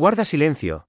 Guarda silencio,